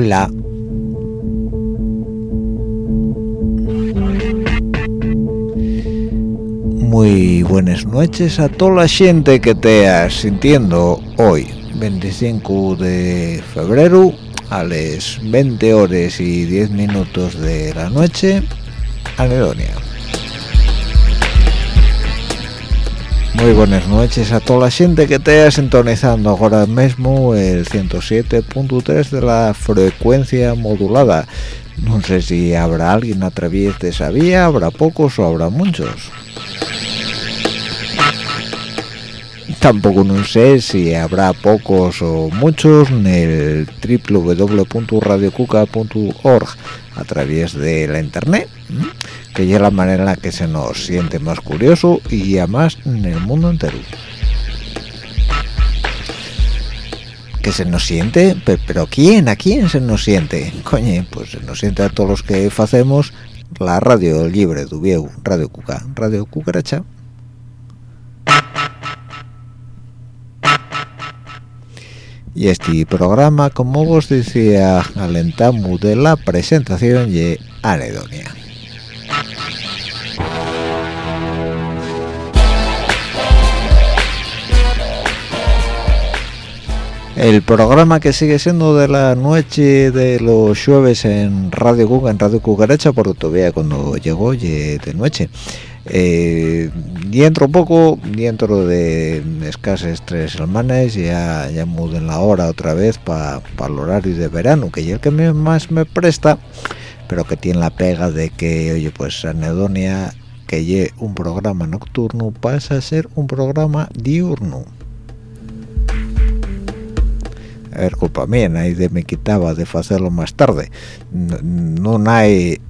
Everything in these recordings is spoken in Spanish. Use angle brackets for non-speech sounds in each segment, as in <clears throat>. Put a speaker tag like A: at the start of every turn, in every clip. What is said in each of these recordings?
A: Hola. Muy buenas noches a toda la gente que te sintiendo hoy, 25 de febrero, a las 20 horas y 10 minutos de la noche, Anedonia. Muy buenas noches a toda la gente que te sintonizando ahora mismo el 107.3 de la frecuencia modulada. No sé si habrá alguien a través de esa vía, habrá pocos o habrá muchos. Tampoco no sé si habrá pocos o muchos en el www.radiocuca.org a través de la internet. Que es la manera en la que se nos siente más curioso y además en el mundo entero. Que se nos siente, Pe- pero ¿quién? ¿A quién se nos siente? Coño, pues se nos siente a todos los que hacemos la radio libre de Radio Cuca, Radio Cucaracha. Y este programa, como vos decía, alentamos de la presentación y anedonia. El programa que sigue siendo de la noche de los jueves en Radio Cuca, en Radio Cucaracha, porque todavía cuando llegó de noche. eh, dentro poco dentro de escasas tres semanas ya ya muden la hora otra vez para el horario de verano que es el que más me presta pero que tiene la pega de que oye pues anedonia que lle un programa nocturno pasa a ser un programa diurno a ver, culpa mía, nadie me quitaba de hacerlo más tarde. No, hay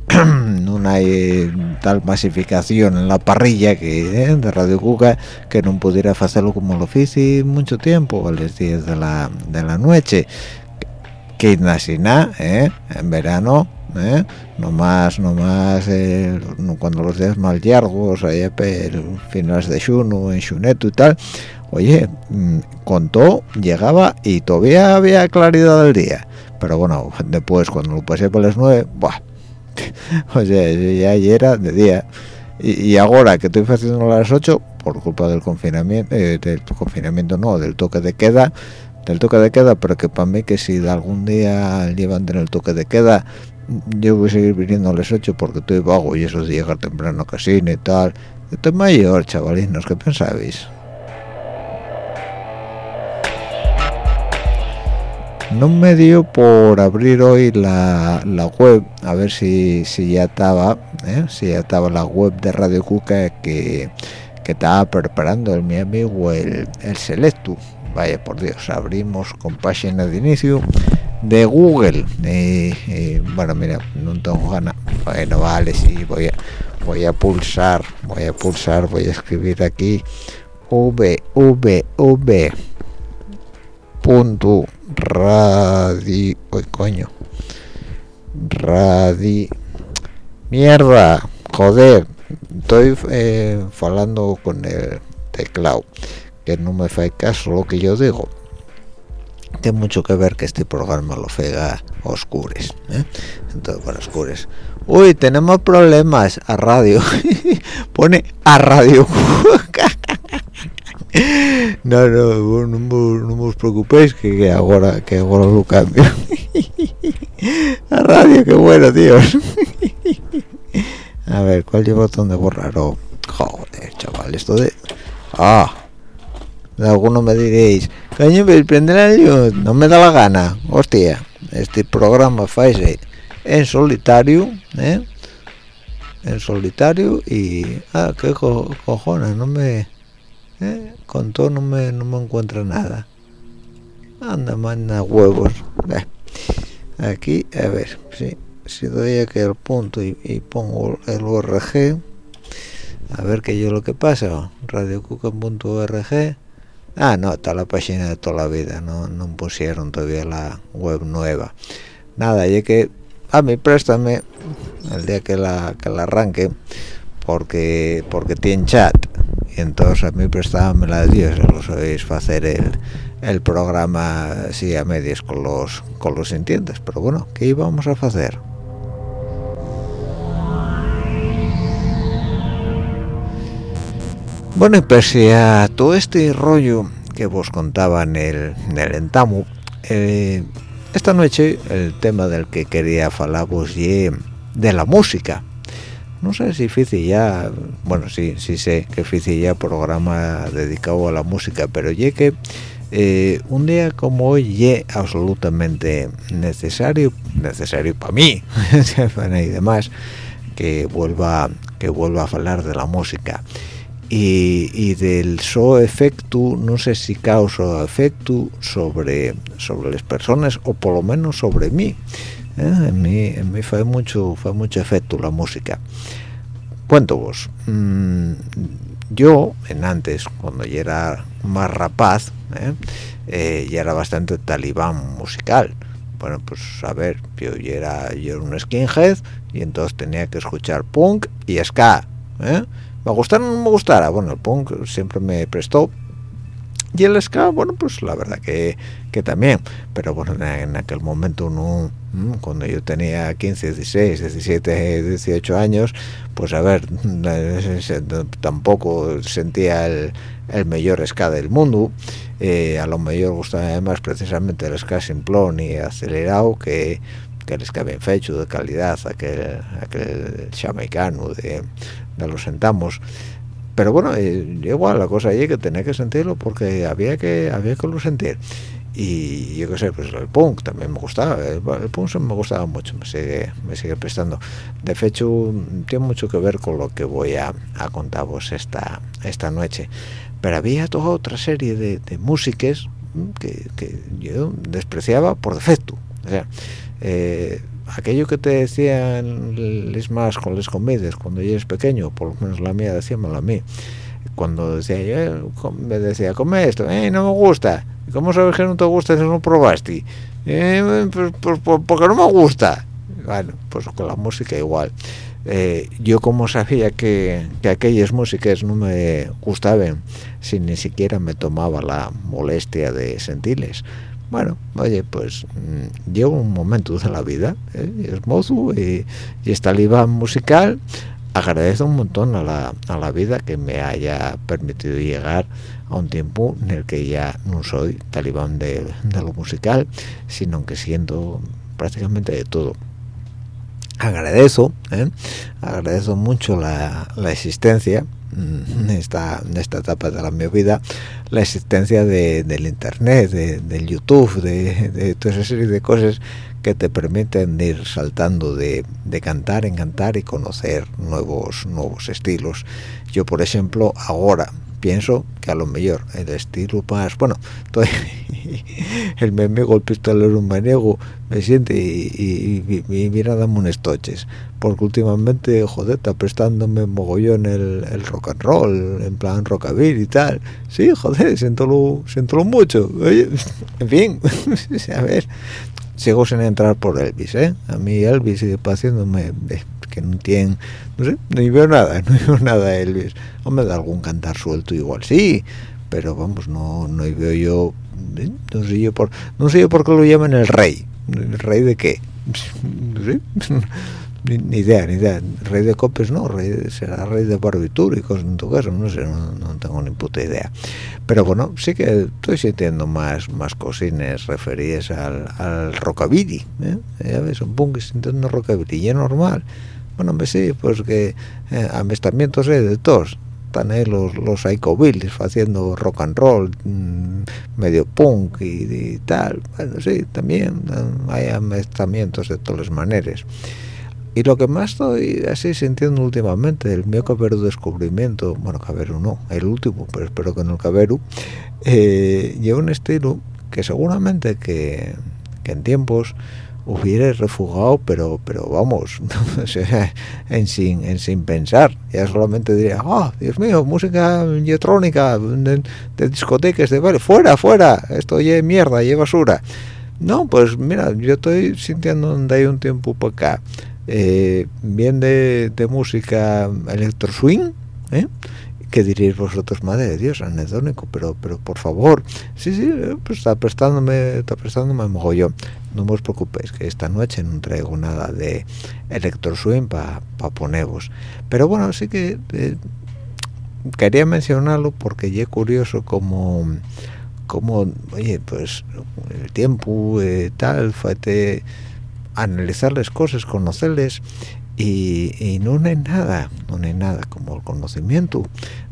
A: no hay <clears throat> tal masificación en la parrilla que ¿eh? de Radio Cuca que no pudiera hacerlo como lo hice mucho tiempo, a las 10 de la, de la noche. Que nada, ¿eh? en verano ¿eh? no más no más eh, cuando los días más largos allá pero finales de junio en Xuneto y tal oye mm, contó llegaba y todavía había claridad del día. Pero bueno después cuando lo pasé por las nueve buah, <laughs> oye ya era de día. Y, ahora que estoy haciendo las 8 por culpa del confinamiento eh, del confinamiento no del toque de queda del toque de queda pero que para mí que si de algún día llevan el toque de queda yo voy a seguir viniendo a las 8 porque estoy vago y eso de llegar temprano a casino y tal. Estoy mayor chavalinos ¿qué pensáis? No me dio por abrir hoy la, web a ver si, si ya estaba ¿eh? si ya estaba la web de Radio Cuca que, que estaba preparando el mi amigo el, el vaya por Dios abrimos con página de inicio de Google. Bueno mira no tengo ganas. Bueno vale sí voy a voy a pulsar voy a pulsar voy a escribir aquí. V v v punto radio hoy coño. Radio mierda joder estoy eh, falando con el teclado que no me hace caso lo que yo digo. Tiene mucho que ver que este programa lo fega oscures ¿eh? entonces para oscures. Uy tenemos problemas a radio. <laughs> Pone a radio no, no, no, os preocupéis que, ahora que ahora lo cambio. <laughs> A radio qué bueno tíos <laughs> a ver cuál lleva botón de borrar oh, joder chaval esto de ah alguno me diréis coño prende la luz no me da la gana. Hostia este programa faise en solitario ¿eh? en solitario y ah qué cojones no me ¿eh? con todo no me no me encuentra nada anda manda huevos aquí a ver si si doy aquí el punto y, pongo el org a ver qué yo lo que pasa radiocuca.org Ah, no, está la página de toda la vida, no, no pusieron todavía la web nueva. Nada, y que a mí préstame el día que la, que la arranque, porque porque tiene chat. Y entonces a mí préstame la de Dios, lo hacer el, programa así a medias con los con los sintientes. Pero bueno, ¿qué íbamos a hacer? Bueno, y pese a todo este rollo que vos contaba en el, en el entamu, eh, esta noche el tema del que quería hablar vos de la música. No sé si hice ya, bueno, sí, sí sé que hice ya programa dedicado a la música, pero ya que eh, un día como hoy es absolutamente necesario, necesario para mí <laughs> y demás, que vuelva, que vuelva a hablar de la música y, del so efecto no sé si causa efecto sobre sobre las personas o por lo menos sobre mí. En mí en mí fue mucho fue mucho efecto la música cuento vos mm, yo en antes cuando ya era más rapaz ¿eh? Eh, ya era bastante talibán musical bueno pues a ver yo ya era yo era un skinhead y entonces tenía que escuchar punk y ska ¿eh? me gustara o no me gustara bueno el punk siempre me prestó y el ska bueno pues la verdad que, que también pero bueno en, aquel momento no cuando yo tenía 15 16 17 18 años pues a ver tampoco sentía el, el mejor ska del mundo. Eh, a lo mejor gustaba más precisamente el ska simplón y acelerado que que habían hecho de calidad aquel, aquel chamaicano de, de los sentamos. Pero bueno eh, igual la cosa allí que tenía que sentirlo porque había que había que lo sentir y yo qué sé pues el punk también me gustaba el, punk me gustaba mucho me sigue me sigue prestando. De hecho tiene mucho que ver con lo que voy a, a contaros esta esta noche. Pero había toda otra serie de, de músicas que, que, yo despreciaba por defecto. O sea eh, aquello que te decían les más con les comidas cuando yo eres pequeño por lo menos la mía decíamelo a mí. Cuando decía yo me decía come esto eh, no me gusta ¿cómo sabes que no te gusta si no probaste? Eh, pues, pues, pues, porque no me gusta bueno pues con la música igual eh, yo como sabía que, que, aquellas músicas no me gustaban si ni siquiera me tomaba la molestia de sentirles bueno oye pues mmm, llega un momento de la vida ¿eh? es mozo y, y esta liba musical agradezco un montón a la, a la vida que me haya permitido llegar a un tiempo en el que ya no soy talibán de, lo musical sino que siendo prácticamente de todo agradezco ¿eh? agradezco mucho la, la existencia en esta, en esta etapa de la mi vida la existencia de, del internet de, del youtube de, de, toda esa serie de cosas que te permiten ir saltando de, de cantar en cantar y conocer nuevos nuevos estilos. Yo por ejemplo ahora pienso que a lo mejor el estilo más bueno <laughs> estoy, el mi amigo el pistolero maniego me siente y, y, y, y mira dame unos toches. Porque últimamente joder está prestándome mogollón el, el rock and roll en plan rockabilly y tal. Sí joder siento lo, mucho. Oye, <laughs> en fin <laughs> a ver sigo sin entrar por Elvis ¿eh? a mí Elvis sigue haciéndome eh, que no tiene no sé <laughs> no veo nada no veo nada Elvis o me da algún cantar suelto igual sí pero vamos no no veo yo ¿eh? no sé yo por no sé yo por qué lo llaman el rey el rey de qué <laughs> no sé ni, ni, idea ni idea. Rey de copes no rey será rey de cosas en tu caso no sé no, no, tengo ni puta idea. Pero bueno sí que estoy sintiendo más más cosines referidas al, al rockabilly ¿eh? ya ves un punk sintiendo rockabilly y es normal. Bueno hombre sí pues que eh, amestamientos hay de todos. Están ahí los los psychobillies haciendo rock and roll mmm, medio punk y, y, tal. Bueno sí también hay amestamientos de todas las maneras y lo que más estoy así sintiendo últimamente el mío caberu descubrimiento bueno caberu no el último pero espero que no el caberu eh, lleva un estilo que seguramente que, que en tiempos hubiera refugado pero pero vamos <laughs> en sin en sin pensar. Ya solamente diría oh dios mío música electrónica de, discotecas de vale fuera fuera esto ya mierda ya basura no pues mira yo estoy sintiendo donde hay un tiempo para acá eh, bien de, música electro swing ¿eh? que diréis vosotros madre de dios anedónico pero pero por favor. Sí sí eh, pues está prestándome está prestándome mogollón. No os preocupéis que esta noche no traigo nada de electro swing para pa poneros. Pero bueno sí que eh, quería mencionarlo porque ya curioso como como oye pues el tiempo eh, tal fue analizar las cosas conocerles y, no hay nada no hay nada como el conocimiento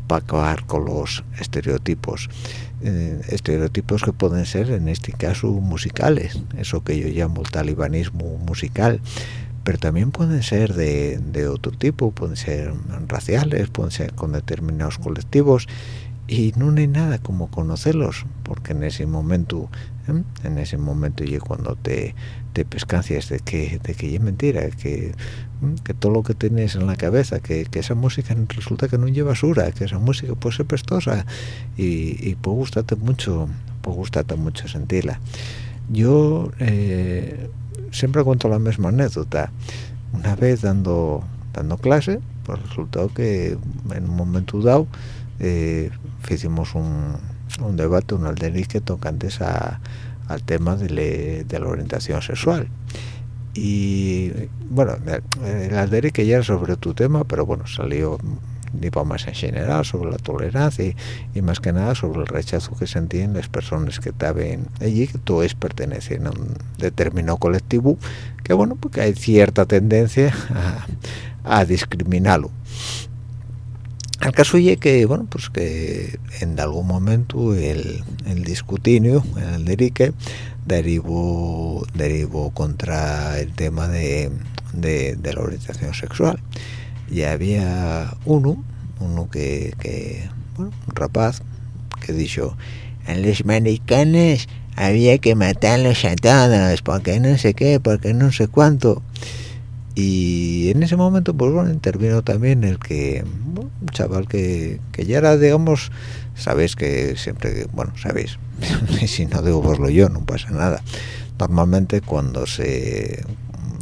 A: para acabar con los estereotipos eh, estereotipos que pueden ser en este caso musicales eso que yo llamo el talibanismo musical pero también pueden ser de otro tipo pueden ser raciales pueden ser con determinados colectivos y no hay nada como conocerlos porque en ese momento ¿eh? en ese momento y cuando te, te pescancias de que de que es mentira que, que todo lo que tienes en la cabeza que, que, esa música resulta que no lleva basura que esa música puede ser prestosa y, y puede gustarte mucho puede gustarte mucho sentirla. Yo eh, siempre cuento la misma anécdota. Una vez dando dando clase pues resultó que en un momento dado eh, hicimos un, un, debate, un alderique tocantes a, al tema de, le, de, la orientación sexual. Y bueno, el alderique ya era sobre tu tema, pero bueno, salió iba más en general sobre la tolerancia y, más que nada sobre el rechazo que sentían las personas que estaban allí que todos pertenecen a un determinado colectivo que bueno porque hay cierta tendencia a, discriminarlo el caso es que bueno pues que en algún momento el, el discutinio el derique derivó derivó contra el tema de, de la orientación sexual y había uno, uno que, que bueno, un rapaz, que dijo, en los americanos había que matarlos a todos, porque no sé qué, porque no sé cuánto. Y en ese momento, pues bueno, intervino también el que, un chaval que, que ya era, digamos, sabéis que siempre, bueno, sabéis, <laughs> si no digo poslo yo, no pasa nada. Normalmente cuando se,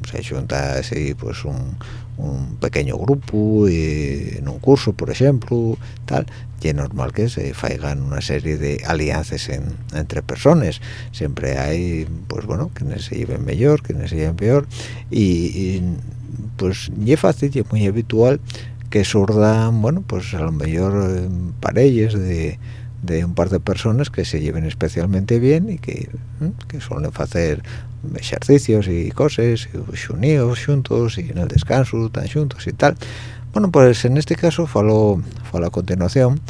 A: se junta así, pues un, un pequeño grupo y en un curso por ejemplo tal y es normal que se faigan una serie de alianzas entre personas siempre hay pues bueno quienes se lleven mejor quienes se lleven peor y, pues y es fácil y es muy habitual que surdan bueno pues a lo mejor eh, parejas de de un par de personas que se lleven especialmente bien y que, ¿eh? que suelen hacer ejercicios y cosas, unidos juntos y en el descanso tan juntos y tal. Bueno, pues en este caso fue a continuación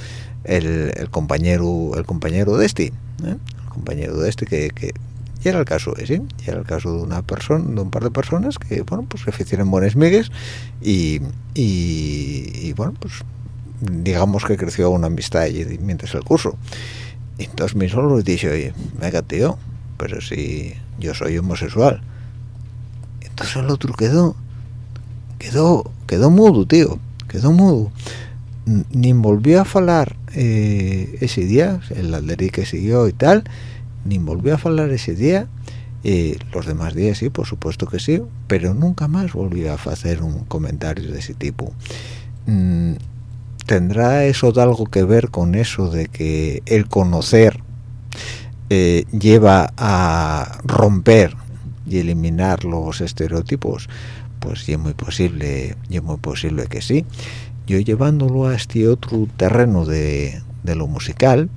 A: el, el, compañero el compañero de este, ¿eh? el compañero de este que, que y era el caso ¿sí? y era el caso de una persona de un par de personas que bueno pues que hicieron buenas migues y, y, y, bueno pues digamos que creció una amistad mientras el curso entonces mi solo le dije oye venga tío pero si yo soy homosexual. Entonces el otro quedó quedó quedó mudo tío quedó mudo. Ni volvió a hablar eh, ese día el alderí que siguió y tal ni volvió a hablar ese día. Eh, los demás días sí por supuesto que sí pero nunca más volvió a hacer un comentario de ese tipo. Mm, tendrá eso de algo que ver con eso de que el conocer eh, lleva a romper y eliminar los estereotipos pues es muy posible es muy posible que sí. Yo llevándolo a este otro terreno de, lo musical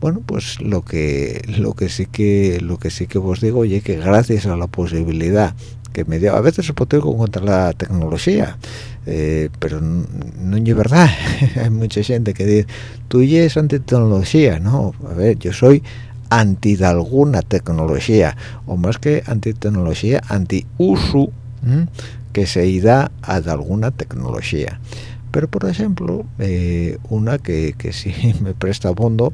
A: bueno pues lo que lo que sí que lo que sí que os digo oye que gracias a la posibilidad que me dio a veces se puede contra la tecnología eh, pero no, es verdad. <laughs> Hay mucha gente que dice tú ya es anti tecnología no a ver yo soy anti de alguna tecnología o más que anti tecnología anti uso que se da a de alguna tecnología. Pero por ejemplo eh, una que, que sí <laughs> me presta fondo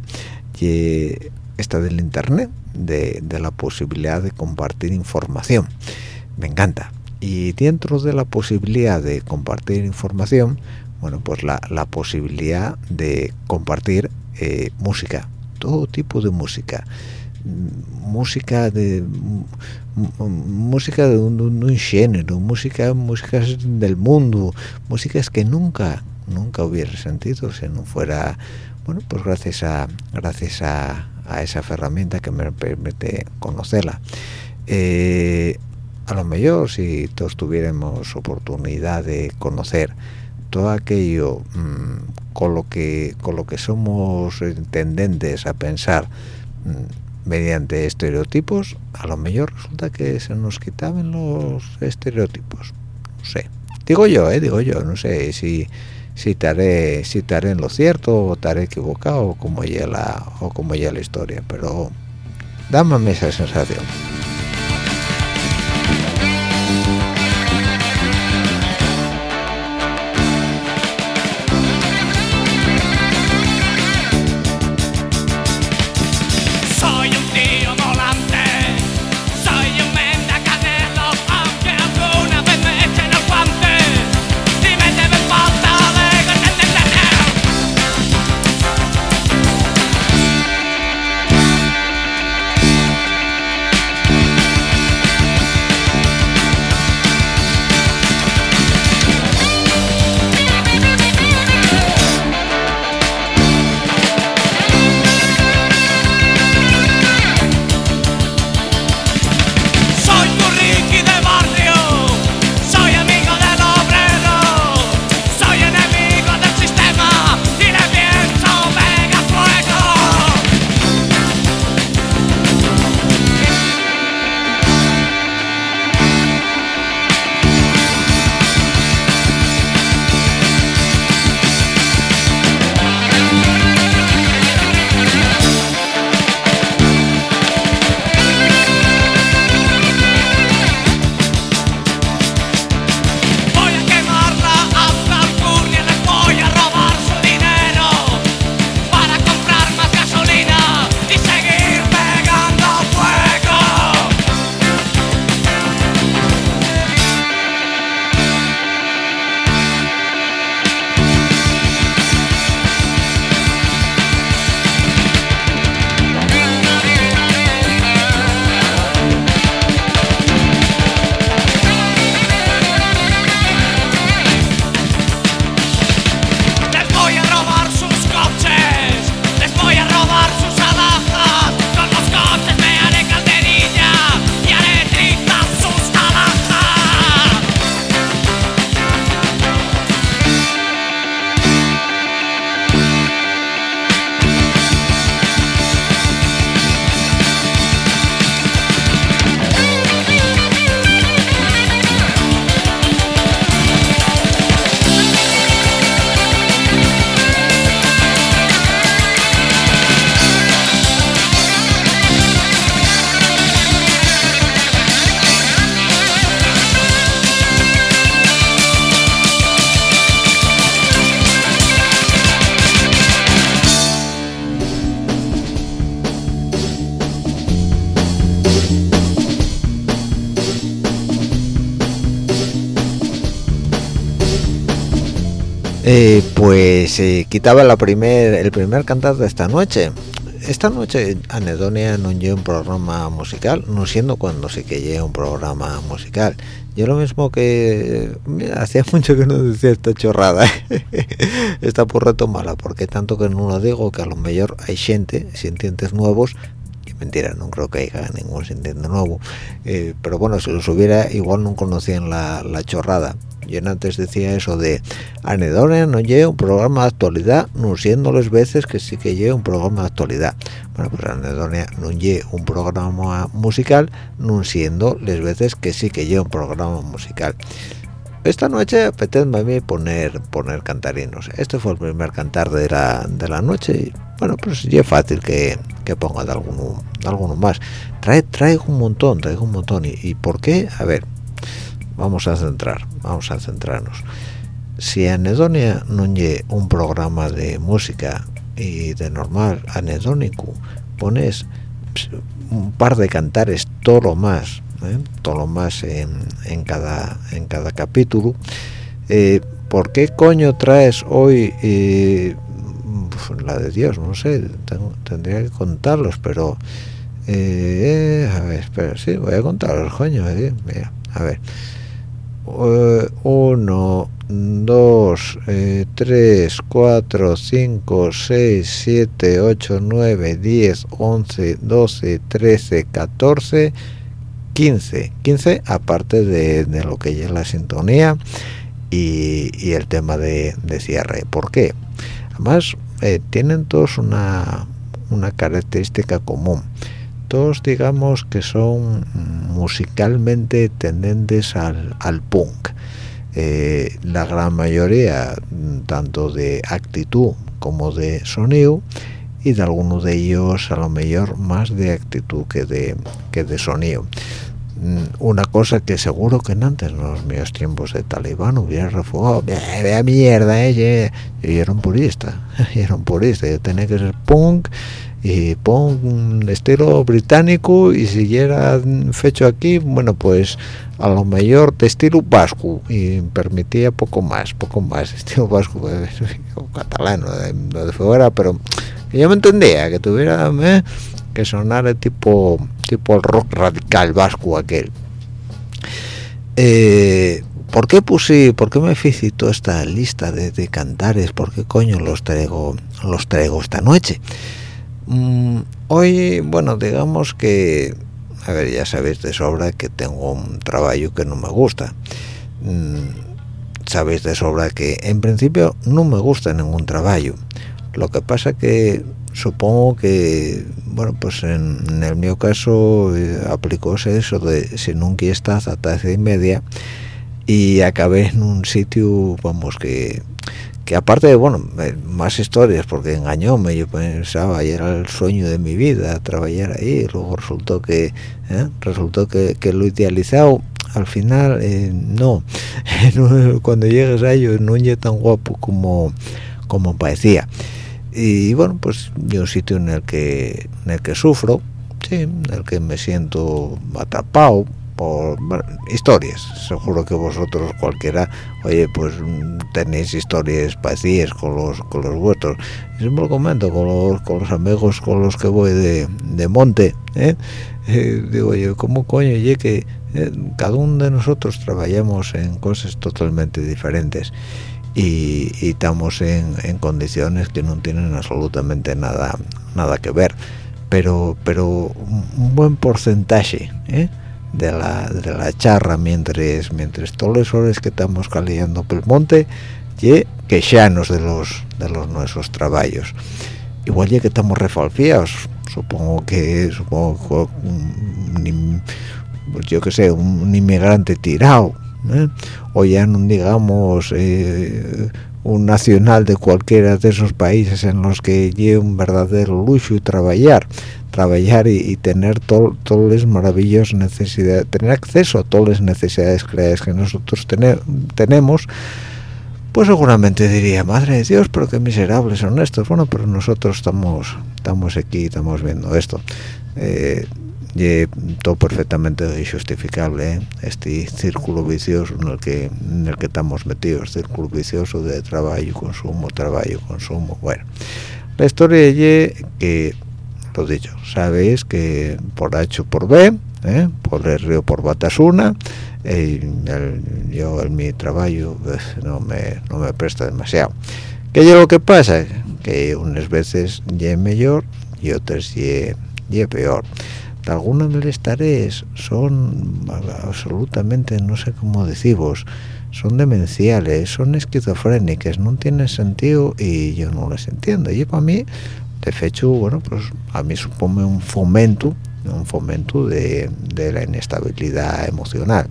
A: y esta del internet de, de, la posibilidad de compartir información. Me encanta. Y dentro de la posibilidad de compartir información bueno pues la, la posibilidad de compartir eh, música todo tipo de música. Música de música de un, género música músicas del mundo músicas que nunca nunca hubiera sentido si no fuera bueno pues gracias a gracias a, esa herramienta que me permite conocerla. Eh, a lo mejor si todos tuviéramos oportunidad de conocer todo aquello mm, con lo que con lo que somos tendentes a pensar mm, mediante estereotipos a lo mejor resulta que se nos quitaban los estereotipos. No sé. Digo yo eh digo yo no sé si si estaré si en lo cierto o estaré equivocado como ya o como ya la historia pero dame esa sensación Eh, pues eh, quitaba la primer, el primer cantar de esta noche. Esta noche Anedonia no lleva un programa musical, no siendo cuando sí que lleva un programa musical. Yo lo mismo que hacía <laughs> mucho que no decía esta chorrada. <laughs> esta por mala, porque tanto que no lo digo que a lo mejor hay gente, sintientes nuevos, mentira, no creo que haya ningún sintiente nuevo, eh, pero bueno, si los hubiera, igual no conocían la, la chorrada yo antes decía eso de Anedonia no lleva un programa de actualidad no siendo las veces que sí que lleva un programa de actualidad bueno pues Anedonia no lleva un programa musical no siendo las veces que sí que lleva un programa musical. Esta noche apetece a mí poner poner cantarinos. Este fue el primer cantar de la, de la noche bueno pues ya es fácil que, que ponga de alguno más. Trae traigo un montón traigo un montón. Y, y por qué a ver vamos a centrar vamos a centrarnos si anedonia no lleva un programa de música y de normal anedónico pones un par de cantares todo lo más ¿eh? todo lo más en, cada en cada capítulo eh, ¿por qué coño traes hoy eh, la de Dios no sé tendría que contarlos pero a ver espera sí voy a contarlos coño mira a ver 1, 2, 3, 4, 5, 6, 7, 8, 9, 10, 11, 12, 13, 14, 15. 15 aparte de, de lo que es la sintonía y, y el tema de, de, cierre. ¿Por qué? Además, eh, tienen todos una, una característica común todos digamos que son musicalmente tendentes al, punk. Eh, la gran mayoría tanto de actitud como de sonido y de algunos de ellos a lo mejor más de actitud que de que de sonido. Mm, una cosa que seguro que antes en los míos tiempos de talibán hubiera refugado vea mierda eh, yo, era un purista <laughs> yo era un purista yo tenía que ser punk y pon un estilo británico y si era fecho aquí bueno pues a lo mejor de estilo vasco y permitía poco más poco más <laughs> estilo vasco o catalano de, de, fuera pero yo me entendía que tuviera ¿eh? que sonar tipo tipo el rock radical vasco aquel eh, ¿Por qué puse, por qué me hice toda esta lista de, de cantares? ¿Por qué coño los traigo, los traigo esta noche? Mm, hoy, bueno, digamos que, a ver, ya sabéis de sobra que tengo un trabajo que no me gusta. Mm, sabéis de sobra que en principio no me gusta ningún trabajo. Lo que pasa que supongo que, bueno, pues en, el mío caso eh, aplicóse eso de si nunca estás a tarde y media y acabé en un sitio, vamos, que que aparte bueno, más historias, porque engañóme, yo pensaba, y era el sueño de mi vida, trabajar ahí, luego resultó que, ¿eh? resultó que, que, lo idealizado, al final, eh, no, <laughs> cuando llegues a ello no es tan guapo como, como parecía. Y bueno, pues yo un sitio en el que, en el que sufro, sí, en el que me siento atrapado, por historias seguro que vosotros cualquiera oye pues tenéis historias parecidas con los con los vuestros siempre lo comento con los, con los amigos con los que voy de, de monte ¿eh? Eh, digo yo cómo coño oye que eh, cada uno de nosotros trabajamos en cosas totalmente diferentes y, y estamos en, en, condiciones que no tienen absolutamente nada nada que ver pero pero un buen porcentaje ¿eh? De la, de la charra mientras mientras todos los horas que estamos caleando por el monte y de los de los nuestros trabajos igual ya que estamos refalfiados supongo que supongo pues yo que sé un inmigrante tirado ¿eh? o ya no digamos eh, un nacional de cualquiera de esos países en los que lleve un verdadero lujo y trabajar trabajar y, tener todas las maravillosas necesidades, tener acceso a todas las necesidades creadas que nosotros tener, tenemos, pues seguramente diría, madre de Dios, pero qué miserables son estos. Bueno, pero nosotros estamos, estamos aquí, estamos viendo esto. Eh, y todo perfectamente justificable ¿eh? este círculo vicioso en el que en el que estamos metidos círculo vicioso de trabajo consumo trabajo consumo bueno la historia es que lo dicho sabéis que por H por B ¿eh? por el río por Batasuna yo en mi trabajo pues, no me no me presta demasiado ¿qué es lo que pasa? que unas veces es mejor y otras es peor algunas de las tareas son absolutamente, no sé cómo deciros, son demenciales, son esquizofrénicas, no tienen sentido y yo no las entiendo. Y para mí, de hecho, bueno, pues a mí supone un fomento, un fomento de, la inestabilidad emocional.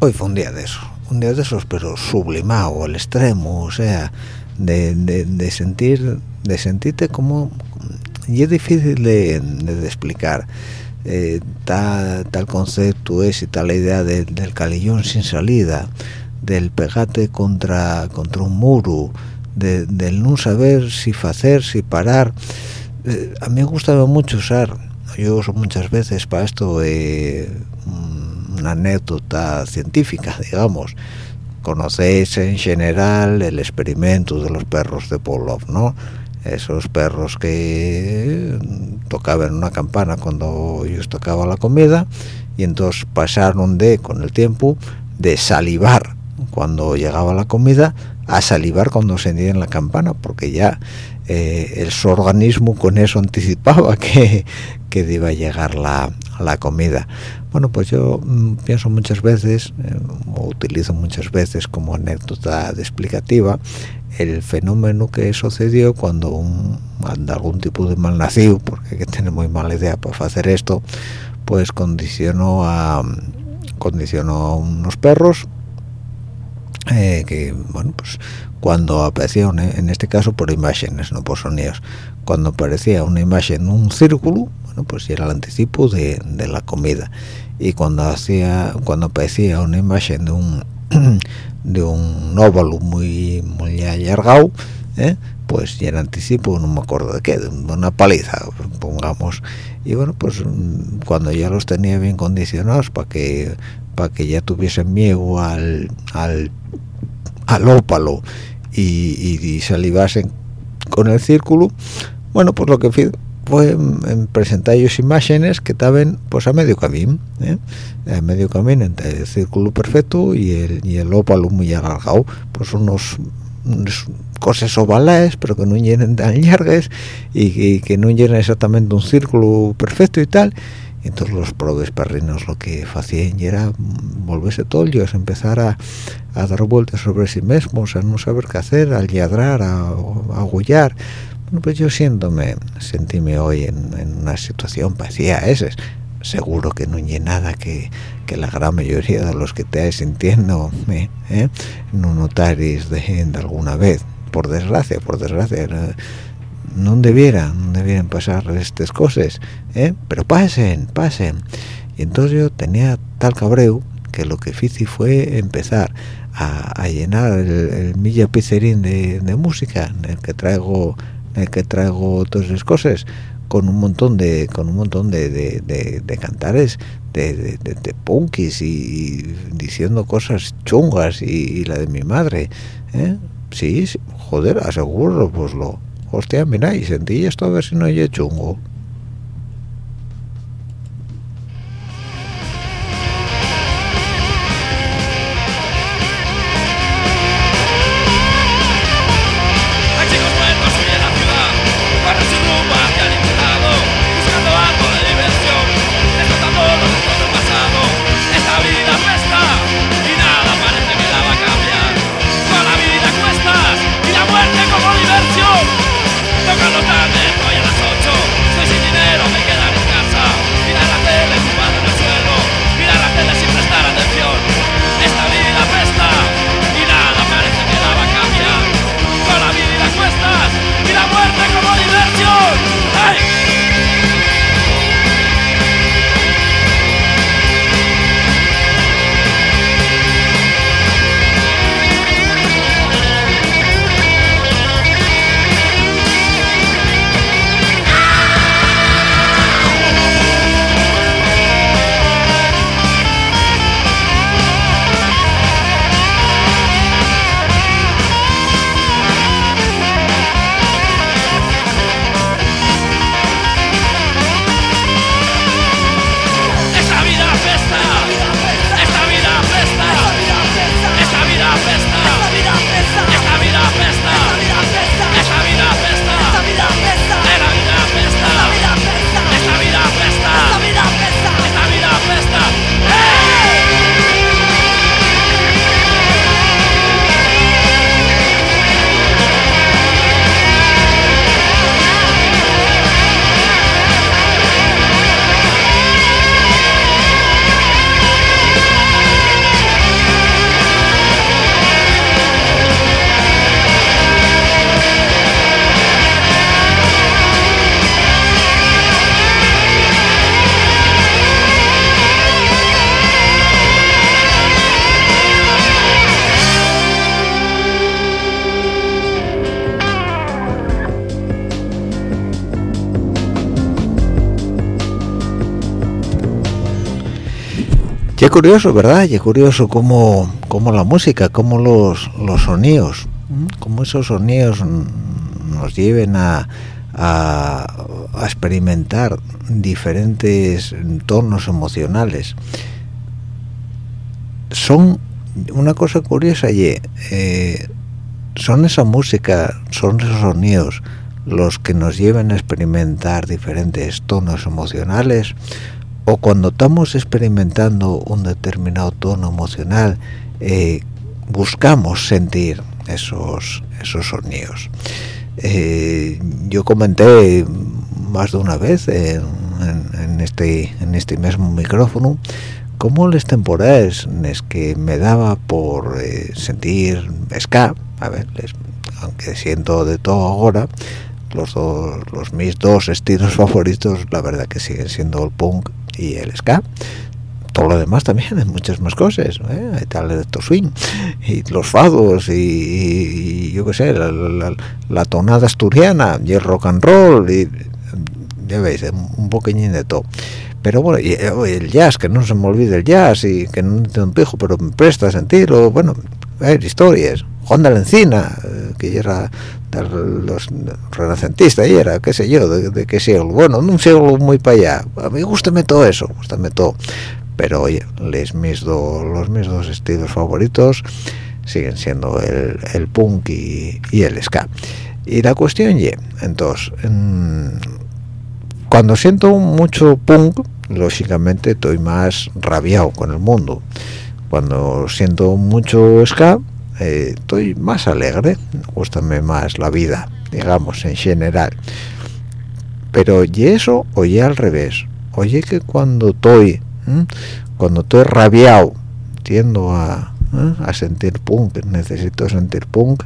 A: Hoy fue un día de eso, un día de esos, pero sublimado al extremo, o sea, de, de sentir, de sentirte como y es difícil de, explicar eh, tal, concepto es y tal idea del calillón sin salida del pegate contra contra un muro del no saber si hacer si parar. Eh, a mí me gustaba mucho usar yo uso muchas veces para esto eh, una anécdota científica <laughs> digamos. Conocéis en general el experimento de los perros de Pavlov no esos perros que tocaban una campana cuando ellos tocaban la comida y entonces pasaron de con el tiempo de salivar cuando llegaba la comida a salivar cuando sentían la campana porque ya eh, el su organismo con eso anticipaba <laughs> que, que iba a llegar la, la comida. Bueno pues yo mm, pienso muchas veces eh, o utilizo muchas veces como anécdota explicativa el fenómeno que sucedió cuando un, algún tipo de malnacido, porque hay que tener muy mala idea para hacer esto, pues condicionó a condicionó a unos perros eh, que, bueno, pues cuando aparecía, en este caso por imágenes, no por sonidos, cuando aparecía una imagen, un círculo, bueno, pues era el anticipo de, de la comida. Y cuando hacía, cuando aparecía una imagen de un <clears throat> de un óvalo muy muy alargado ¿eh? pues ya anticipo no me acuerdo de qué de una paliza pongamos y bueno pues cuando ya los tenía bien condicionados para que para que ya tuviesen miedo al al, al ópalo y, y, salivasen con el círculo bueno pues lo que fue en presentar ellos imágenes que estaban pues a medio camino ¿eh? a medio camino entre el círculo perfecto y el, y el ópalo muy alargado pues unos, cosas ovales pero que no llenen tan <laughs> largas y, que no llenen exactamente un círculo perfecto y tal entonces los probes perrinos lo que hacían era volverse tollos empezar a, a, dar vueltas sobre sí mismos a no saber qué hacer al ladrar a, a agullar bueno, pues yo siéndome, sentíme hoy en, una situación parecida a esa. Seguro que no hay nada que, la gran mayoría de los que te sintiendo ¿eh? ¿eh? no notaréis de, alguna vez. Por desgracia, por desgracia, debieran, no debieran pasar estas cosas, ¿eh? pero pasen, pasen. Y entonces yo tenía tal cabreo que lo que hice fue empezar a, llenar el, el pizzerín de, música en el que traigo que traigo todas esas cosas con un montón de con un montón de, cantares de, de, punkis y, diciendo cosas chungas y, la de mi madre ¿eh? sí, joder aseguro pues lo hostia mira y sentí esto a ver si no hay chungo curioso, ¿verdad? Y curioso cómo, cómo la música, cómo los, los sonidos, cómo esos sonidos nos lleven a, a, experimentar diferentes tonos emocionales. Son una cosa curiosa, y eh, son esa música, son esos sonidos los que nos lleven a experimentar diferentes tonos emocionales o cuando estamos experimentando un determinado tono emocional eh, buscamos sentir esos esos sonidos. Eh, yo comenté más de una vez en, este en este mismo micrófono cómo las temporadas en que me daba por eh, sentir ska a ver aunque siento de todo ahora los dos los mis dos <laughs> estilos favoritos la verdad que siguen siendo el punk y el ska. Todo lo demás también hay muchas más cosas ¿eh? hay tal electro swing y los fados y, yo qué sé la, tonada asturiana y el rock and roll y ya veis un poquillín de todo. Pero bueno y el jazz que no se me olvide el jazz y que no tengo un pijo pero me presta sentido bueno hay historias. Juan de la Encina eh, que era los renacentistas y era qué sé yo de, qué siglo. Bueno un siglo muy para allá. A mí gustame todo eso gustame todo. Pero oye les mis los mis dos estilos favoritos siguen siendo el, punk y, el ska. Y la cuestión y entonces cuando siento mucho punk lógicamente estoy más rabiado con el mundo. Cuando siento mucho ska eh, estoy más alegre, gustame más la vida, digamos, en general. Pero y eso, oye al revés. Oye que cuando estoy, cuando estoy rabiado, tiendo a, a sentir punk, necesito sentir punk,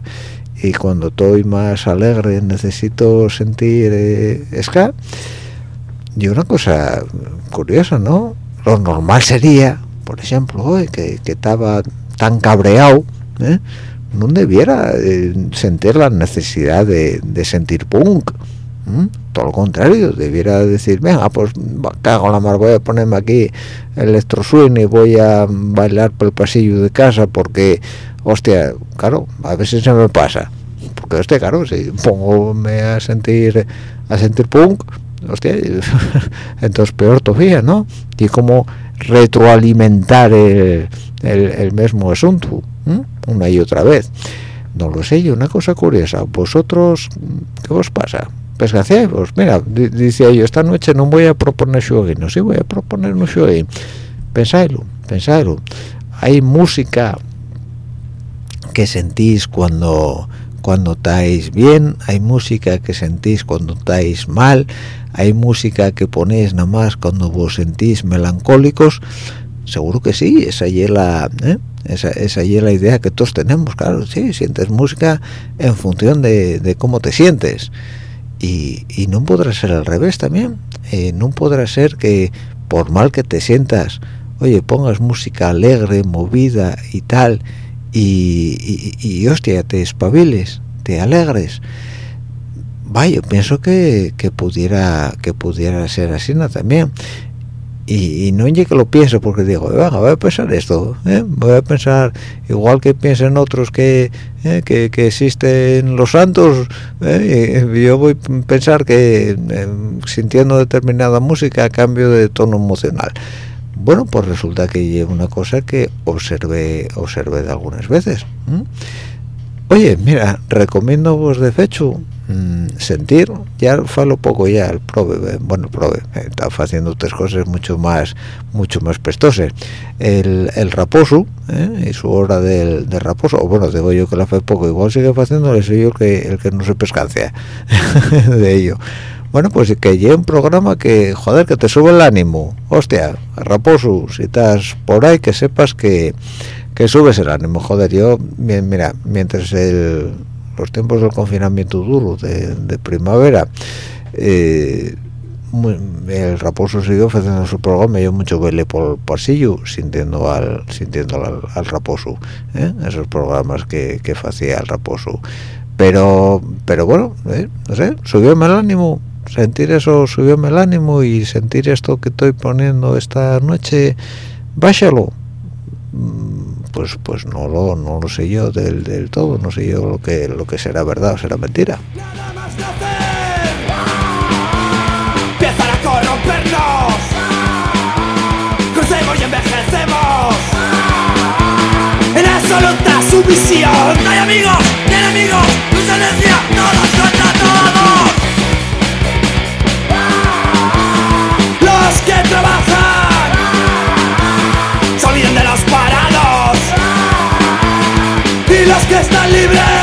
A: y cuando estoy más alegre necesito sentir eh, ska. Y una cosa curiosa, ¿no? Lo normal sería, por ejemplo, hoy que, que estaba tan cabreado, ¿eh? no debiera eh, sentir la necesidad de, sentir punk todo lo contrario debiera decir venga pues cago la mar voy a ponerme aquí electro swing y voy a bailar por el pasillo de casa porque hostia claro a veces se me pasa porque hostia claro si pongo a sentir a sentir punk hostia <laughs> entonces peor todavía no y como retroalimentar el, el mismo asunto una y otra vez. No lo sé yo una cosa curiosa vosotros qué os pasa pues pues mira dice yo esta noche no voy a proponer no sí voy a proponer un show pensadlo pensadlo. Hay música que sentís cuando cuando estáis bien hay música que sentís cuando estáis mal hay música que ponéis nada más cuando vos sentís melancólicos seguro que sí esa es la ¿eh? esa, esa es la idea que todos tenemos claro sí sientes música en función de, cómo te sientes y, no podrá ser al revés también eh, no podrá ser que por mal que te sientas oye pongas música alegre movida y tal y, y, hostia te espabiles te alegres vaya pienso que, que pudiera que pudiera ser así ¿no? también y, no llegue que lo pienso porque digo venga voy a pensar esto ¿eh? voy a pensar igual que piensen otros que, ¿eh? que, que, existen los santos ¿eh? yo voy a pensar que sintiendo determinada música a cambio de tono emocional bueno pues resulta que es una cosa que observé observé de algunas veces oye mira recomiendo vos de fecho sentir ya falo poco ya el prove eh, bueno prove eh, está haciendo tres cosas mucho más mucho más prestosas el, el raposo eh, y su hora del, raposo o bueno digo yo que la fue poco igual sigue haciendo soy yo el que el que no se pescancia <laughs> de ello. Bueno pues que lleve un programa que joder que te sube el ánimo. Hostia raposo si estás por ahí que sepas que que subes el ánimo. Joder yo mira mientras el los tiempos del confinamiento duro de, primavera eh, el raposo siguió haciendo su programa yo mucho baile por el pasillo sintiendo al sintiendo al, raposo ¿eh? esos programas que, que hacía el raposo pero pero bueno ¿eh? no sé subió el ánimo sentir eso subió el ánimo y sentir esto que estoy poniendo esta noche bájalo pues pues no lo no lo sé yo del, del todo no sé yo lo que lo que será verdad o será mentira.
B: No hay amigos ni todos están libres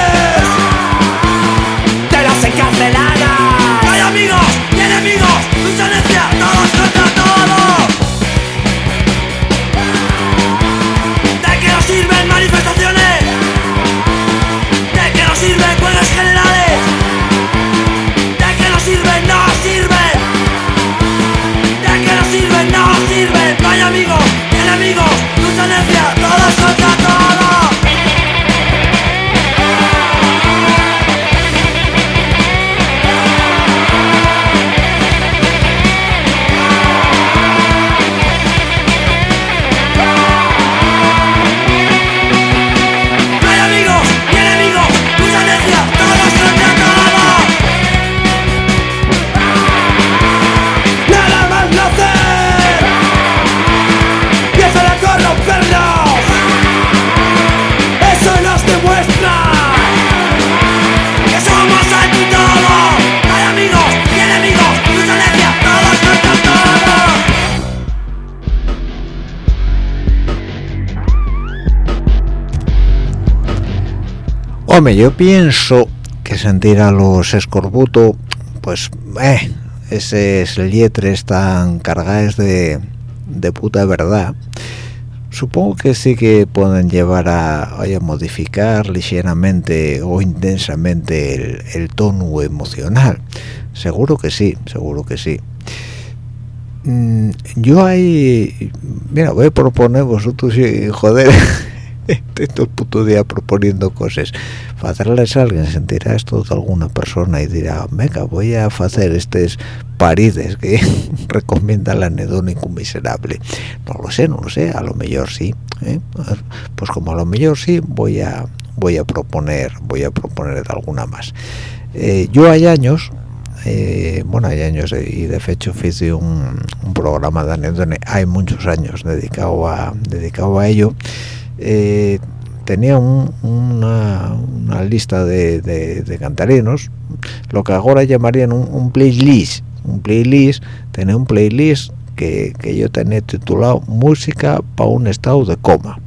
A: Hombre, yo pienso que sentir a los escorbuto, pues, eh, esas lietres tan cargadas de, de puta verdad, supongo que sí que pueden llevar a, a modificar ligeramente o intensamente el, tono emocional. Seguro que sí, seguro que sí. Mm, yo ahí, mira, voy a proponer vosotros, y, joder, <laughs> <laughs> todo el puto día proponiendo cosas. Hacerles a alguien sentirá esto de alguna persona y dirá, venga, voy a hacer estos parides que <laughs> recomienda el anedónico miserable. No lo sé, no lo sé, a lo mejor sí. ¿eh? Pues como a lo mejor sí, voy a voy a proponer, voy a proponer alguna más. Eh, yo hay años, eh, bueno, hay años y de hecho hice un, un programa de anécdota, hay muchos años dedicado a dedicado a ello. Eh, tenía un- una, una lista de, cantarinos, lo que ahora llamarían un, un playlist. Un playlist, tenía un playlist que yo tenía titulado Música para un estado de coma.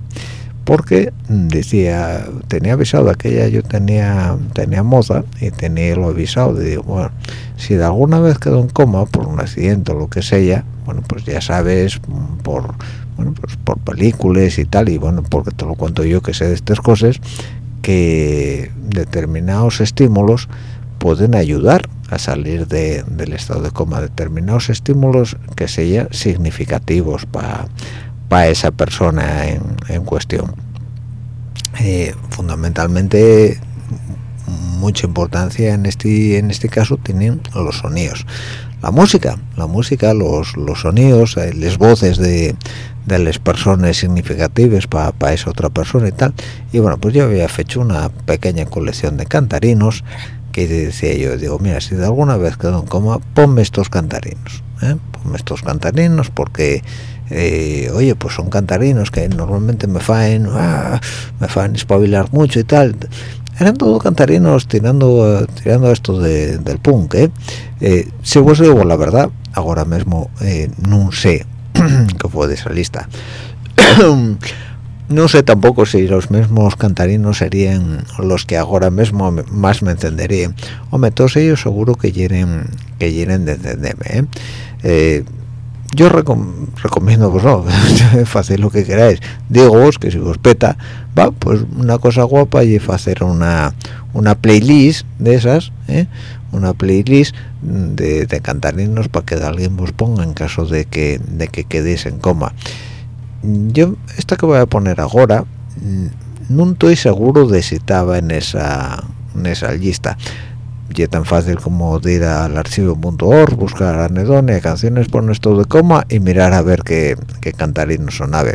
A: Porque decía, tenía avisado aquella, yo tenía tenía moza y tenía lo avisado. Y digo, bueno, si de alguna vez quedo en coma por un accidente o lo que sea, bueno, pues ya sabes, por bueno, pues por películas y tal, y bueno, porque te lo cuento yo que sé de estas cosas, que determinados estímulos pueden ayudar a salir de- del estado de coma, determinados estímulos que sean significativos para esa persona en, en cuestión. Eh, fundamentalmente mucha importancia en este en este caso tienen los sonidos la música la música los, los sonidos eh, las voces de, de las personas significativas para esa otra persona y tal y bueno pues yo había hecho una pequeña colección de cantarinos que decía yo digo mira si de alguna vez quedo en coma ponme estos cantarinos ¿eh? ponme estos cantarinos porque eh, oye pues son cantarinos que normalmente me faen ah, me faen espabilar mucho y tal eran todos cantarinos tirando tirando esto de- del punk ¿eh? Eh, si vos digo la verdad ahora mismo eh, no sé <clears throat> que fue de esa lista <clears throat> no sé tampoco si los mismos cantarinos serían los que ahora mismo más me encenderían hombre todos ellos seguro que quieren que quieren de encenderme ¿eh? Yo recom- recomiendo pues no <laughs> hacer lo que queráis. Digo vos que si os peta va pues una cosa guapa y hacer una una playlist de esas ¿eh? una playlist de, de cantarinos para que alguien vos ponga en caso de que de que quedéis en coma. Yo esta que voy a poner ahora mm, no estoy seguro de si estaba en esa en esa lista y tan fácil como ir al archivo.org buscar anedonia canciones por esto de coma y mirar a ver qué, qué cantarino sonaba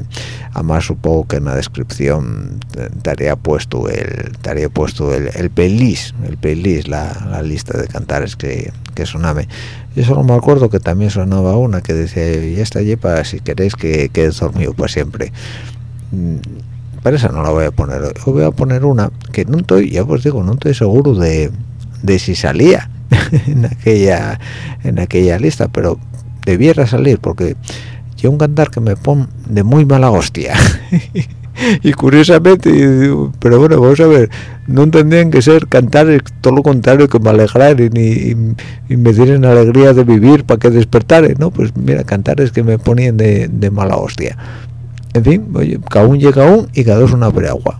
A: además supongo que en la descripción estaría puesto el estaría puesto el, el playlist el playlist la, la lista de cantares que, que sonaba yo solo me acuerdo que también sonaba una que decía y esta para si queréis que quede dormido para siempre mm, pero esa no la voy a poner hoy voy a poner una que no estoy ya os digo no estoy seguro de, de si salía <laughs> en aquella en aquella lista pero debiera salir porque yo un cantar que me pone de muy mala hostia. <laughs> Y curiosamente pero bueno vamos a ver no tendrían que ser cantar todo lo contrario que me alegrar y, me dieran alegría de vivir para que despertare. No pues mira cantar es que me ponían de, mala hostia. En fin oye, cada uno llega un y cada dos una agua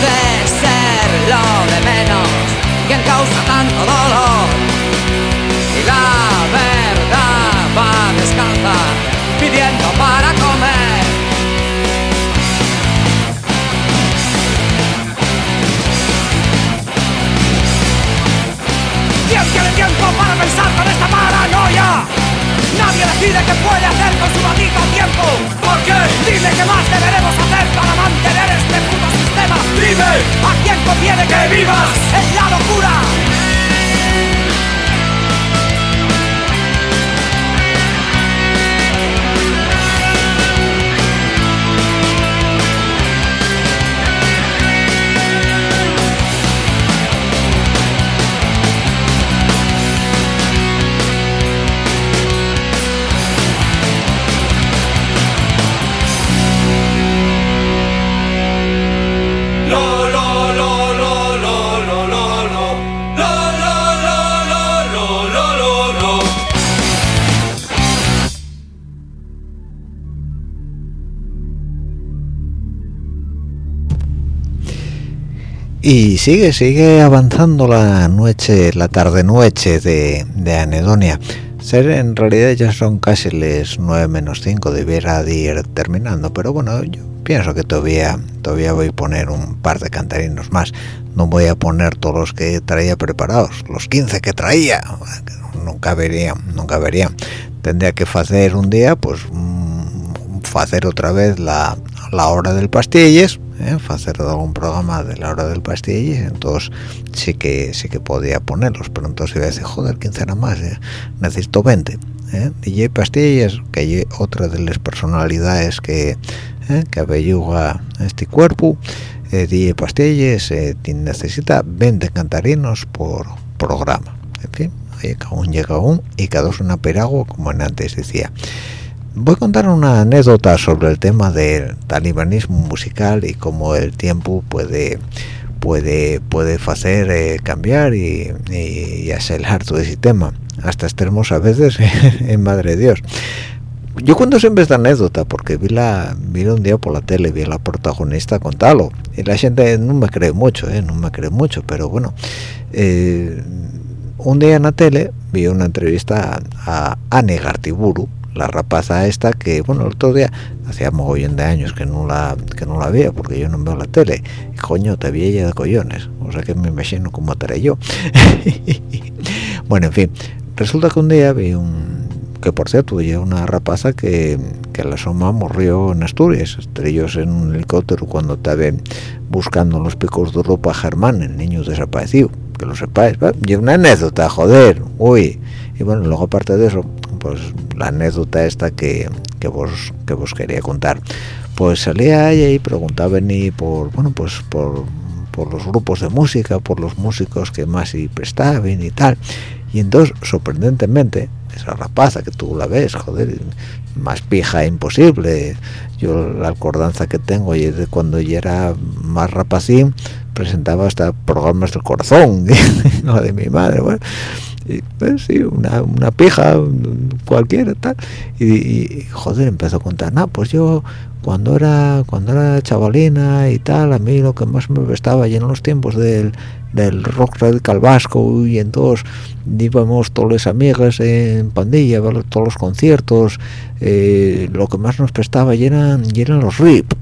A: parece ser lo de menos quien causa tanto dolor. Y
C: la verdad va descalza pidiendo para comer.
D: ¿Quién tiene tiempo para pensar con esta paranoia? Nadie decide qué puede hacer con su maldito tiempo. ¿Por qué? Dime qué más deberemos hacer para mantener este puto Vive, a tiempo tiene que vivas, es la locura.
A: Sigue sigue avanzando la noche la tarde noche de, de anedonia. Ser en realidad ya son casi las 9 menos 5 debiera de ir terminando pero bueno yo pienso que todavía todavía voy a poner un par de cantarinos más. No voy a poner todos los que traía preparados los 15 que traía. Nunca vería nunca vería. Tendría que hacer un día pues hacer otra vez la, la hora del pastilles ¿eh? hacer algún programa de la hora del pastilles entonces sí que sí que podía ponerlos pero entonces iba a decir joder 15 nada más ¿eh? necesito 20 ¿eh? DJ Pastillas que hay otra de las personalidades que ¿eh? que abelluga este cuerpo eh, DJ Pastillas necesita 20 cantarinos por programa en fin cada uno llega un y cada dos una peragua como antes decía voy a contar una anécdota sobre el tema del talibanismo musical y cómo el tiempo puede puede puede hacer eh, cambiar y, y, acelerar todo ese tema. Hasta extremos a veces <laughs> en madre de Dios. Yo cuento siempre esta anécdota porque vi la vi un día por la tele vi a la protagonista contarlo. Y la gente no me cree mucho eh, no me cree mucho pero bueno eh, un día en la tele vi una entrevista a Anne Gartiburu la rapaza esta que bueno el otro día hacía mogollón de años que no la que no la veía porque yo no veo la tele. Y coño te vi ella de collones. O sea que me imagino cómo estaré yo. <laughs> Bueno en fin resulta que un día vi un que por cierto vi una rapaza que, que la soma murió en Asturias. Estrellos en un helicóptero cuando estaba buscando los picos de ropa Germán el niño desaparecido. Que lo sepáis y una anécdota joder uy. Y bueno luego aparte de eso pues la anécdota esta que, que vos que vos quería contar. Pues salía ella y preguntaba ni por bueno pues por, por los grupos de música por los músicos que más y prestaban y tal. Y entonces sorprendentemente esa rapaza que tú la ves joder más pija imposible. Yo la acordanza que tengo y de cuando yo era más rapacín presentaba hasta programas del corazón <laughs> no de mi madre pues, sí, una, una pija cualquiera tal. Y, joder empezó a contar no pues yo cuando era cuando era chavalina y tal a mí lo que más me estaba y los tiempos del, del rock radical vasco y entonces íbamos todas las amigas en pandilla ver todos los conciertos eh, lo que más nos prestaba y eran, eran los RIP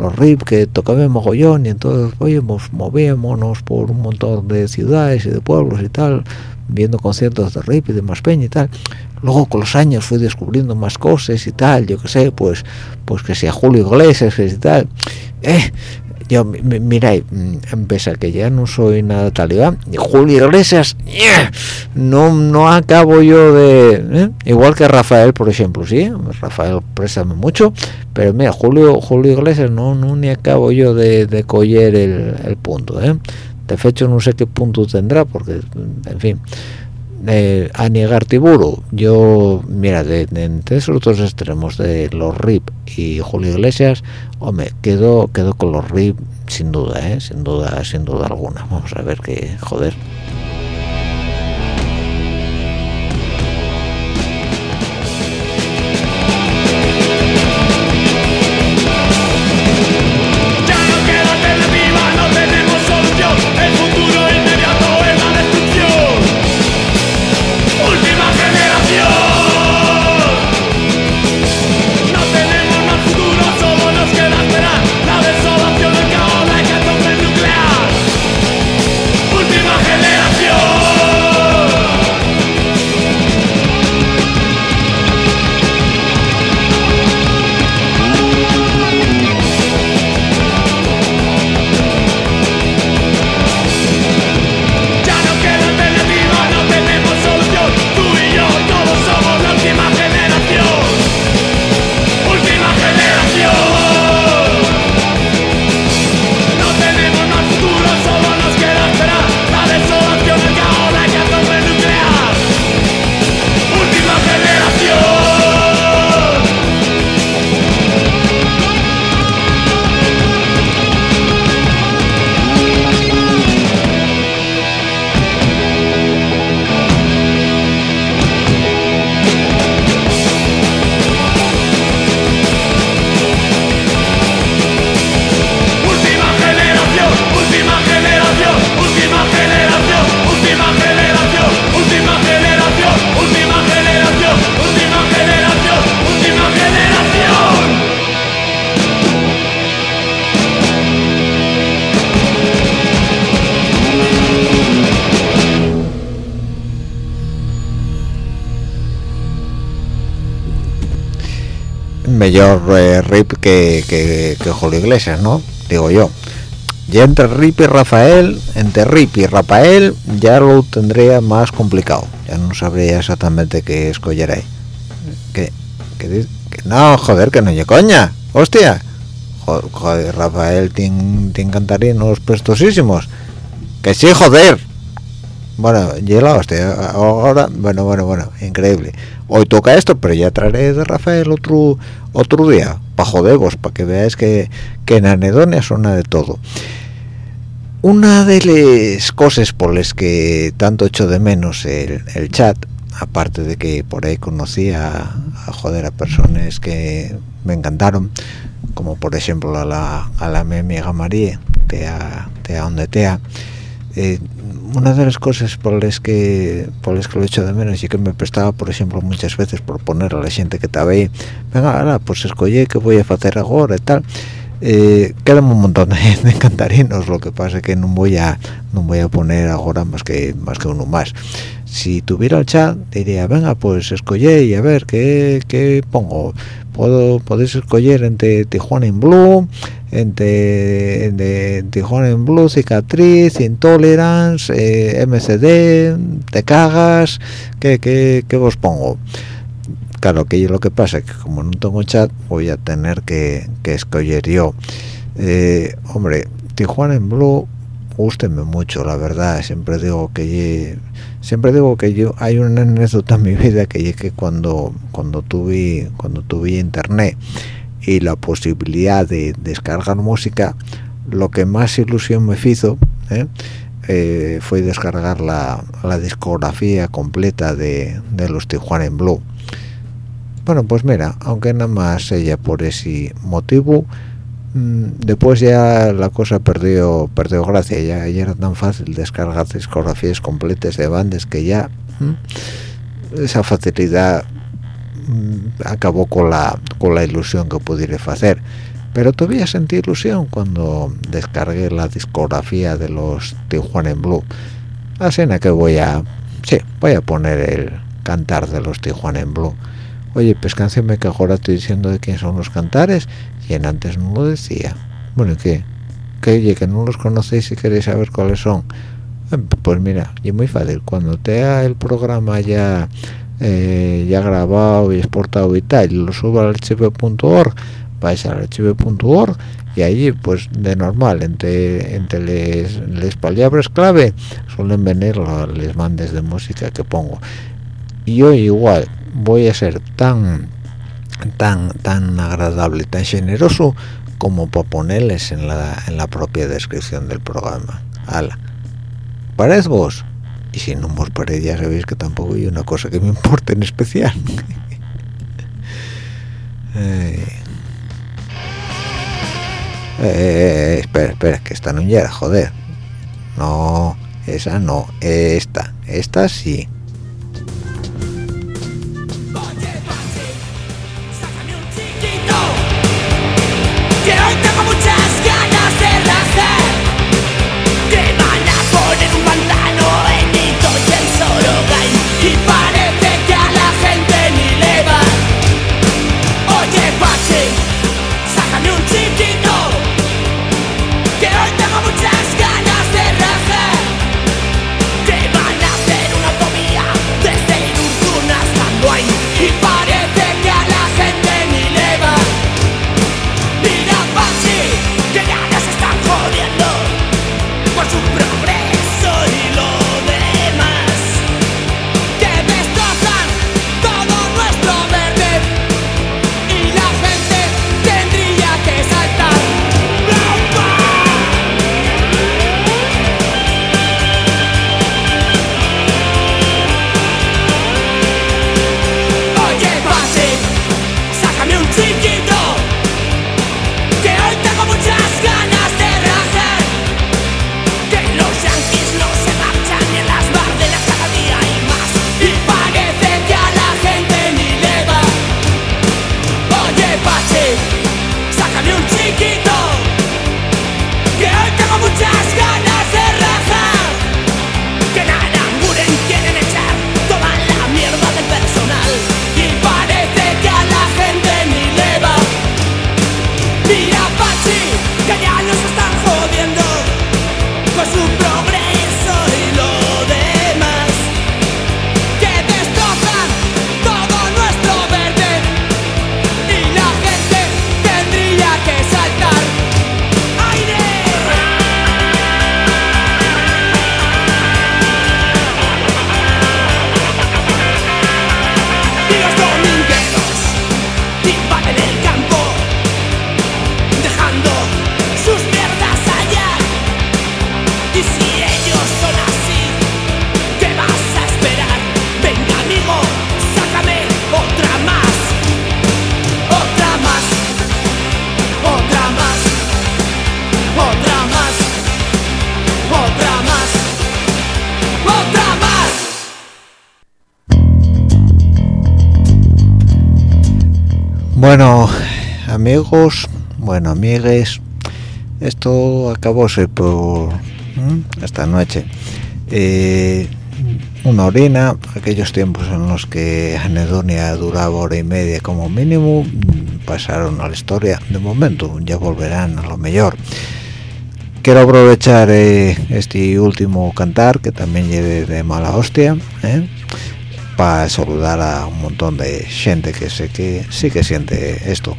A: los RIP que tocaban mogollón y entonces oye movíamos por un montón de ciudades y de pueblos y tal viendo conciertos de rip y de más peña y tal. Luego con los años fui descubriendo más cosas y tal yo que sé pues pues que sea Julio Iglesias y tal. Eh, yo mira empecé que ya no soy nada talibán Julio Iglesias no no acabo yo de ¿eh? igual que Rafael por ejemplo sí Rafael préstame mucho pero mira Julio Julio Iglesias no no ni acabo yo de, de coger el, el punto ¿eh? de hecho no sé qué punto tendrá porque en fin eh, a negar tiburo yo mira de, entre esos dos extremos de los RIP y Julio Iglesias hombre quedo quedo con los RIP sin duda ¿eh? sin duda sin duda alguna. Vamos a ver qué joder eh, rip que, que, que, Julio Iglesias, ¿no? Digo yo. Y entre Rip y Rafael, entre Rip y Rafael, ya lo tendría más complicado. Ya no sabría exactamente qué escoger ahí. Que, no, joder, que no ye coña. Hostia. Joder, Rafael tiene, tiene cantarinos prestosísimos. Que sí, joder. Bueno, y la hostia. Ahora, bueno, bueno, bueno, increíble hoy toca esto pero ya traeré de Rafael otro otro día para joderos para que veáis que, que en Anedonia suena de todo una de las cosas por las que tanto echo de menos el, chat aparte de que por ahí conocí a, joder a personas que me encantaron como por ejemplo a la, a la mi amiga María tea, tea tea eh, una de las cosas por las que por las que lo echo de menos y que me prestaba por ejemplo muchas veces por poner a la gente que estaba ahí venga ahora pues escoge qué voy a hacer ahora y tal eh, quedan un montón de, <laughs> cantarinos lo que pasa es que no voy a no voy a poner ahora más que más que uno más. Si tuviera el chat diría venga pues escoge y a ver qué, qué pongo puedo podéis escoger entre Tijuana en Blue entre, Tijuana en Blue cicatriz intolerance eh, MCD te cagas ¿qué, qué, qué os pongo claro que lo que pasa es que como no tengo chat voy a tener que, escoger yo. Eh, hombre Tijuana en Blue gústeme mucho la verdad. Siempre digo que siempre digo que yo hay una anécdota en mi vida que que cuando cuando tuve cuando tuve internet y la posibilidad de descargar música lo que más ilusión me hizo ¿eh? Eh, fue descargar la, la, discografía completa de, de los Tijuana en Blue bueno pues mira aunque nada más ella por ese motivo mm, después ya la cosa perdió perdió gracia ya, era tan fácil descargar discografías completas de bandas que ya esa facilidad mm, acabó con la con la ilusión que pudiera hacer. Pero todavía sentí ilusión cuando descargué la discografía de los Tijuana en Blue. Así en que voy a sí voy a poner el cantar de los Tijuana en Blue oye pues me que ahora estoy diciendo de quién son los cantares y en antes no lo decía bueno ¿qué? que oye que no los conocéis y queréis saber cuáles son eh, pues mira y muy fácil cuando te el programa ya eh, ya grabado y exportado y tal lo subo al archivo.org vais al archivo.org y allí pues de normal entre entre las palabras clave suelen venir los mandes de música que pongo y yo igual voy a ser tan tan tan agradable tan generoso como para ponerles en la, en la propia descripción del programa. Ala. Parece vos y si no vos parece ya sabéis que tampoco hay una cosa que me importe en especial. <laughs> Eh, eh, espera, espera, que esta no llega, joder. No, esa no, esta, esta sí. Amigues, esto acabóse por esta noche. Eh, una orina, aquellos tiempos en los que Anedonia duraba hora y media como mínimo, pasaron a la historia. De momento, ya volverán a lo mejor. Quiero aprovechar eh, este último cantar, que también lleve de mala hostia, eh, para saludar a un montón de gente que sé que sí que siente esto.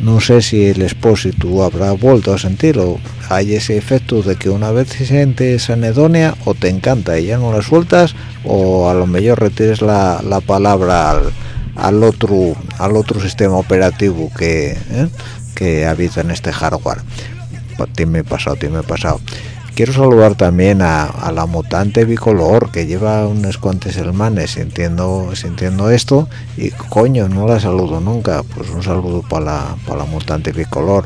A: No sé si el expósito habrá vuelto a sentirlo. Hay ese efecto de que una vez sientes anedonia o te encanta y ya no la sueltas o a lo mejor retires la, la palabra al, al, otro al otro sistema operativo que, ¿eh? que habita en este hardware. Tiene pasado, tiene pasado quiero saludar también a, la mutante bicolor que lleva unos cuantos hermanes sintiendo sintiendo esto y coño no la saludo nunca. Pues un saludo para la, la mutante bicolor.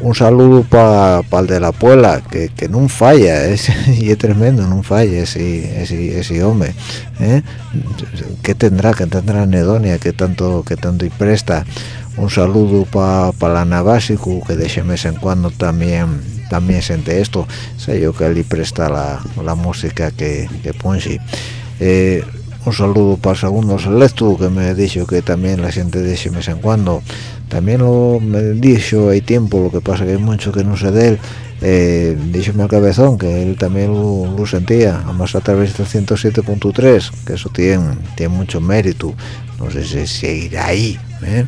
A: Un saludo para el de la puela que, que no falla es, <laughs> y es tremendo no falla ese, ese, ese hombre ¿eh? que tendrá que tendrá anedonia que tanto que tanto y presta un saludo para pa la Navasicu que de vez en cuando también también siente esto. Sé yo que le presta la, la música que, que pone eh, un saludo para segundo selecto que me dicho que también la siente de ese mes en cuando. También lo me dicho hay tiempo lo que pasa que hay mucho que no sé de él. Eh, díjome al cabezón que él también lo, sentía además a través del 107.3 que eso tiene tiene mucho mérito. No sé si seguirá ahí ¿eh?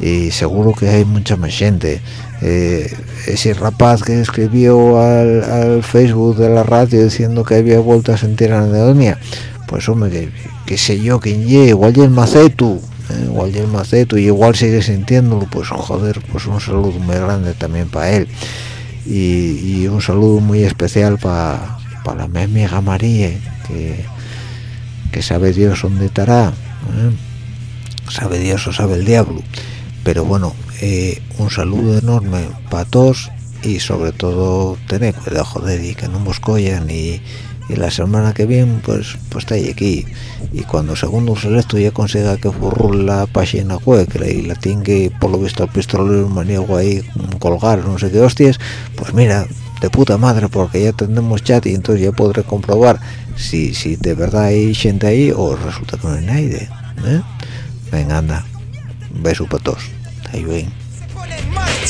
A: y seguro que hay mucha más gente eh, ese rapaz que escribió al, Facebook de la radio diciendo que había vuelto a sentir anedonia pues hombre que, sé yo quién llegue igual y el macetu eh, igual y el macetu y igual sigue sintiéndolo pues joder pues un saludo muy grande también para él. Y, un saludo muy especial para para la mi amiga María que, que sabe Dios dónde estará sabe Dios o sabe el diablo pero bueno eh, un saludo enorme para todos y sobre todo tener cuidado joder y que no nos collan y, la semana que viene pues pues está aquí y cuando segundo selecto ya consiga que furrule la página web y la tiene por lo visto el pistolero maniego ahí colgar no sé qué hostias pues mira de puta madre porque ya tenemos chat y entonces ya podré comprobar si, si de verdad hay gente ahí o resulta que no hay nadie ¿eh? venga anda beso para todos Ahí ven.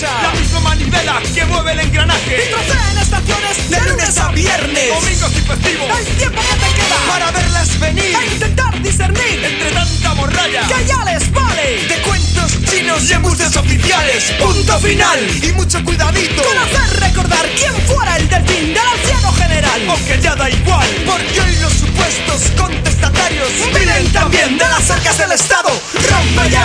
E: La misma manivela que mueve el engranaje. Y en estaciones de lunes a viernes. Domingos y festivos. El tiempo que te queda para verlas venir. A intentar discernir entre tanta morralla que ya les vale. De cuentos chinos y embustes oficiales. Punto final. Y mucho cuidadito con hacer recordar quién fuera el delfín del anciano general. Aunque ya da igual, porque hoy los supuestos contestatarios vienen también de las arcas del Estado. Rompe ya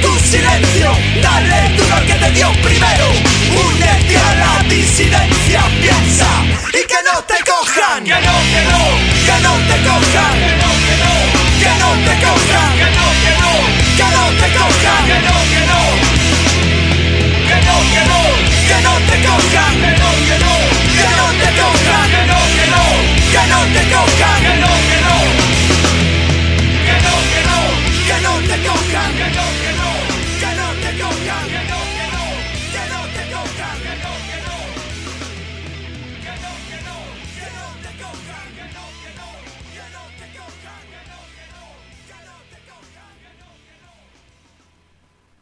E: tu silencio, da lectura al que te dio primero. Únete a la disidencia, piensa y que no te cojan. Que no, que no, que no te cojan. Que no, que no, que no te cojan. Que no, que que no te cojan. Que no, que no, que no, que no, que no te cojan. Que no, que no, que no te cojan. Que no, que no, que no te cojan.